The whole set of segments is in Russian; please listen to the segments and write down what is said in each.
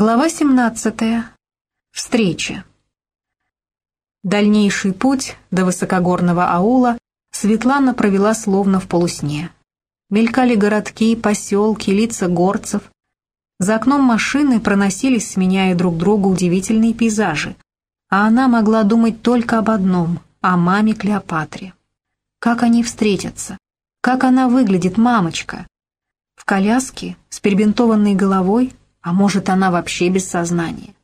Глава 17. Встреча. Дальнейший путь до высокогорного аула Светлана провела словно в полусне. Мелькали городки, поселки, лица горцев. За окном машины проносились, сменяя друг друга удивительные пейзажи, а она могла думать только об одном — о маме Клеопатре. Как они встретятся? Как она выглядит, мамочка? В коляске, с перебинтованной головой, а может, она вообще без сознания.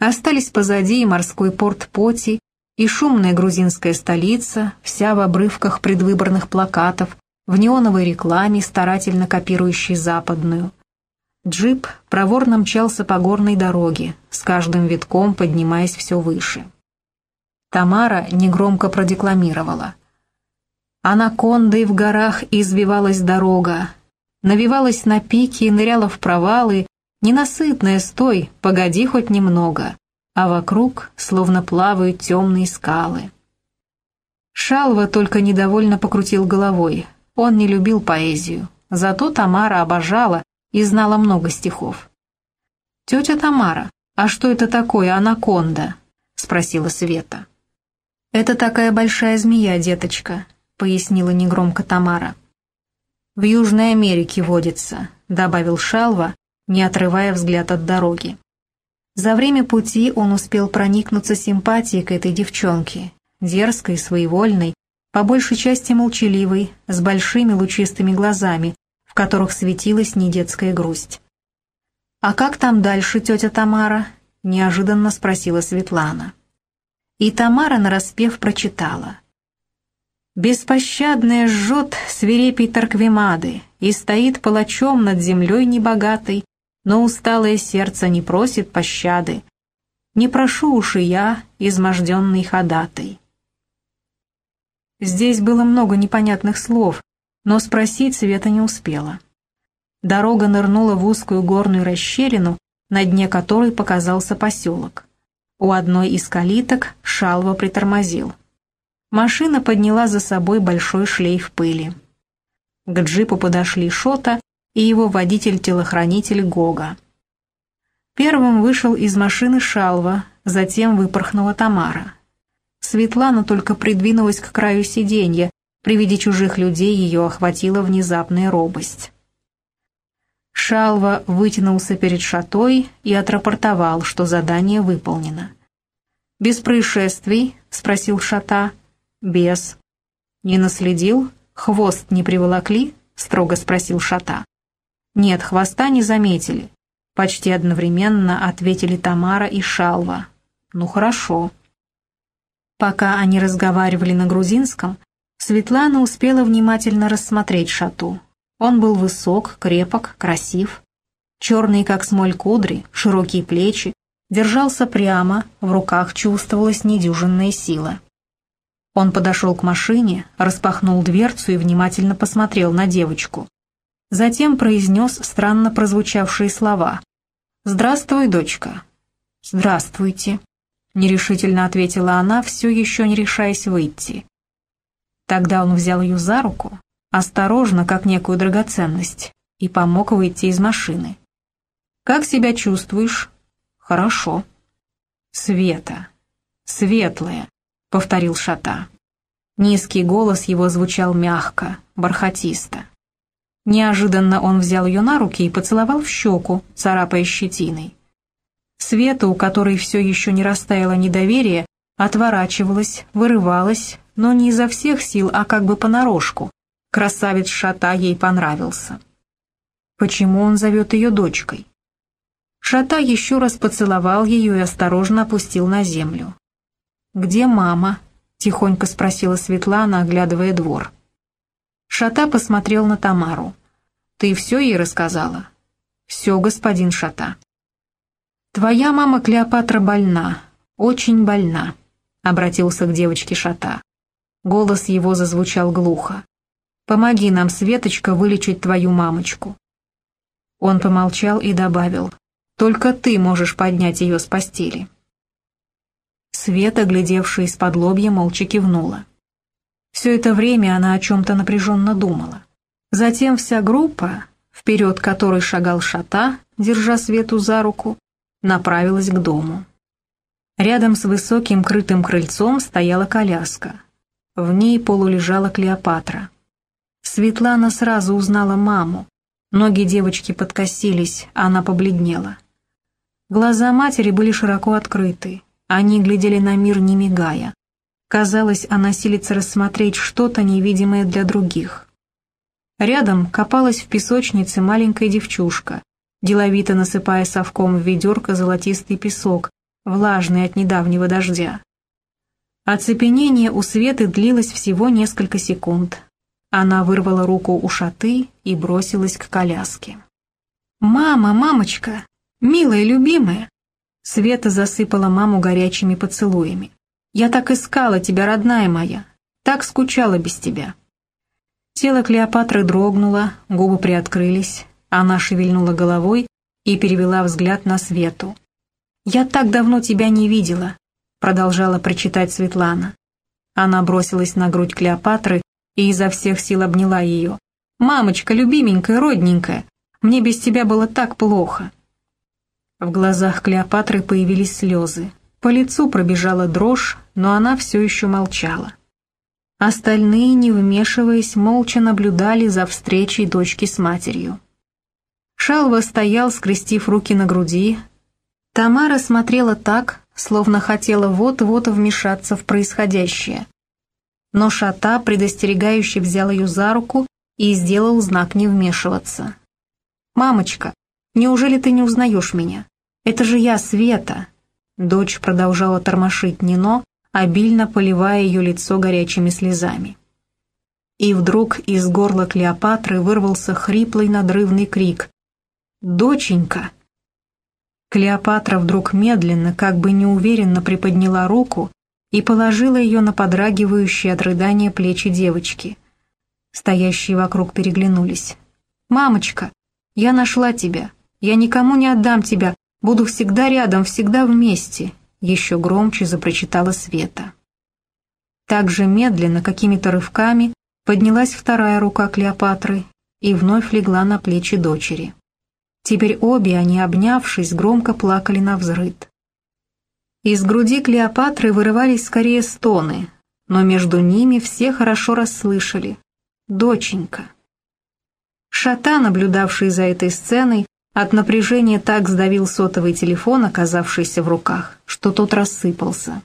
Остались позади и морской порт Поти, и шумная грузинская столица, вся в обрывках предвыборных плакатов, в неоновой рекламе, старательно копирующей западную. Джип проворно мчался по горной дороге, с каждым витком поднимаясь все выше. Тамара негромко продекламировала. «Анакондой в горах извивалась дорога, навивалась на пики и ныряла в провалы, ненасытная, стой, погоди хоть немного, а вокруг словно плавают темные скалы. Шалва только недовольно покрутил головой, он не любил поэзию, зато Тамара обожала и знала много стихов. «Тетя Тамара, а что это такое анаконда?» — спросила Света. «Это такая большая змея, деточка», — пояснила негромко Тамара. «В Южной Америке водится», — добавил Шалва, не отрывая взгляд от дороги. За время пути он успел проникнуться симпатией к этой девчонке, дерзкой, своевольной, по большей части молчаливой, с большими лучистыми глазами, в которых светилась недетская грусть. «А как там дальше, тетя Тамара?» — неожиданно спросила Светлана. И Тамара нараспев прочитала — Беспощадная жжет свирепий Тарквимады и стоит палачом над землей небогатой, но усталое сердце не просит пощады. Не прошу уж и я, изможденный ходатай. Здесь было много непонятных слов, но спросить Света не успела. Дорога нырнула в узкую горную расщелину, на дне которой показался поселок. У одной из калиток Шалва притормозил. Машина подняла за собой большой шлейф пыли. К джипу подошли Шота и его водитель-телохранитель Гога. Первым вышел из машины Шалва, затем выпорхнула Тамара. Светлана только придвинулась к краю сиденья, при виде чужих людей ее охватила внезапная робость. Шалва вытянулся перед шатой и отрапортовал, что задание выполнено. «Без происшествий?» — спросил шата. «Без». «Не наследил? Хвост не приволокли?» — строго спросил Шата. «Нет, хвоста не заметили». Почти одновременно ответили Тамара и Шалва. «Ну хорошо». Пока они разговаривали на грузинском, Светлана успела внимательно рассмотреть Шату. Он был высок, крепок, красив. Черные, как смоль кудри, широкие плечи, держался прямо, в руках чувствовалась недюжинная сила. Он подошел к машине, распахнул дверцу и внимательно посмотрел на девочку. Затем произнес странно прозвучавшие слова. «Здравствуй, дочка». «Здравствуйте», — нерешительно ответила она, все еще не решаясь выйти. Тогда он взял ее за руку, осторожно, как некую драгоценность, и помог выйти из машины. «Как себя чувствуешь?» «Хорошо». «Света. Светлая. — повторил Шата. Низкий голос его звучал мягко, бархатисто. Неожиданно он взял ее на руки и поцеловал в щеку, царапая щетиной. Света, у которой все еще не растаяло недоверие, отворачивалась, вырывалась, но не изо всех сил, а как бы понарошку. Красавец Шата ей понравился. Почему он зовет ее дочкой? Шата еще раз поцеловал ее и осторожно опустил на землю. «Где мама?» — тихонько спросила Светлана, оглядывая двор. Шата посмотрел на Тамару. «Ты все ей рассказала?» «Все, господин Шата». «Твоя мама Клеопатра больна, очень больна», — обратился к девочке Шата. Голос его зазвучал глухо. «Помоги нам, Светочка, вылечить твою мамочку». Он помолчал и добавил, «Только ты можешь поднять ее с постели». Света, глядевшая из-под лобья, молча кивнула. Все это время она о чем-то напряженно думала. Затем вся группа, вперед которой шагал Шата, держа Свету за руку, направилась к дому. Рядом с высоким крытым крыльцом стояла коляска. В ней полулежала Клеопатра. Светлана сразу узнала маму. Ноги девочки подкосились, а она побледнела. Глаза матери были широко открыты. Они глядели на мир, не мигая. Казалось, она силится рассмотреть что-то невидимое для других. Рядом копалась в песочнице маленькая девчушка, деловито насыпая совком в ведерко золотистый песок, влажный от недавнего дождя. Оцепенение у Светы длилось всего несколько секунд. Она вырвала руку у шаты и бросилась к коляске. «Мама, мамочка! Милая, любимая!» Света засыпала маму горячими поцелуями. «Я так искала тебя, родная моя, так скучала без тебя». Тело Клеопатры дрогнуло, губы приоткрылись, она шевельнула головой и перевела взгляд на Свету. «Я так давно тебя не видела», — продолжала прочитать Светлана. Она бросилась на грудь Клеопатры и изо всех сил обняла ее. «Мамочка, любименькая, родненькая, мне без тебя было так плохо». В глазах Клеопатры появились слезы. По лицу пробежала дрожь, но она все еще молчала. Остальные, не вмешиваясь, молча наблюдали за встречей дочки с матерью. Шалва стоял, скрестив руки на груди. Тамара смотрела так, словно хотела вот-вот вмешаться в происходящее. Но Шата предостерегающе взял ее за руку и сделал знак не вмешиваться. «Мамочка, неужели ты не узнаешь меня? Это же я, Света!» Дочь продолжала тормошить Нино, обильно поливая ее лицо горячими слезами. И вдруг из горла Клеопатры вырвался хриплый надрывный крик. «Доченька!» Клеопатра вдруг медленно, как бы неуверенно приподняла руку и положила ее на подрагивающие от рыдания плечи девочки. Стоящие вокруг переглянулись. «Мамочка, я нашла тебя. Я никому не отдам тебя. Буду всегда рядом, всегда вместе», — еще громче запрочитала Света. Так же медленно, какими-то рывками, поднялась вторая рука Клеопатры и вновь легла на плечи дочери. Теперь обе они, обнявшись, громко плакали на взрыд. Из груди Клеопатры вырывались скорее стоны, но между ними все хорошо расслышали. «Доченька». Шата, наблюдавший за этой сценой, от напряжения так сдавил сотовый телефон, оказавшийся в руках, что тот рассыпался.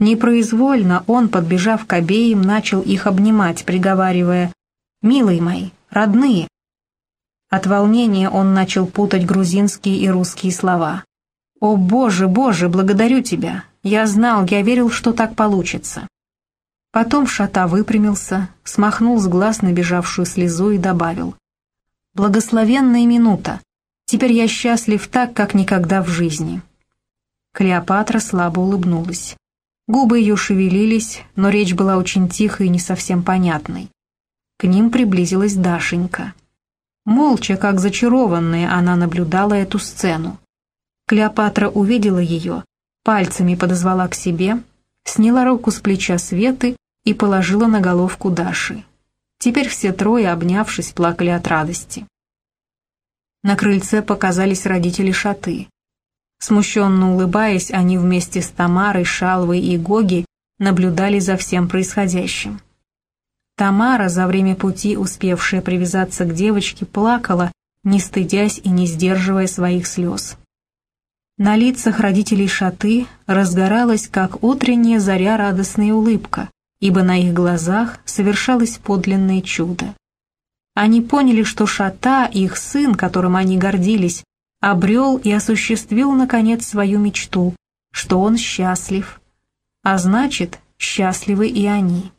Непроизвольно он, подбежав к обеим, начал их обнимать, приговаривая «Милые мои, родные». От волнения он начал путать грузинские и русские слова. «О, Боже, Боже, благодарю тебя! Я знал, я верил, что так получится». Потом Шата выпрямился, смахнул с глаз набежавшую слезу и добавил. «Благословенная минута! Теперь я счастлив так, как никогда в жизни». Клеопатра слабо улыбнулась. Губы ее шевелились, но речь была очень тихой и не совсем понятной. К ним приблизилась Дашенька. Молча, как зачарованная, она наблюдала эту сцену. Клеопатра увидела ее, пальцами подозвала к себе, сняла руку с плеча Светы и положила на головку Даши. Теперь все трое, обнявшись, плакали от радости. На крыльце показались родители Шаты. Смущенно улыбаясь, они вместе с Тамарой, Шалвой и Гоги наблюдали за всем происходящим. Тамара, за время пути успевшая привязаться к девочке, плакала, не стыдясь и не сдерживая своих слез. На лицах родителей Шаты разгоралась, как утренняя заря, радостная улыбка, ибо на их глазах совершалось подлинное чудо. Они поняли, что Шата, их сын, которым они гордились, обрел и осуществил, наконец, свою мечту, что он счастлив. А значит, счастливы и они.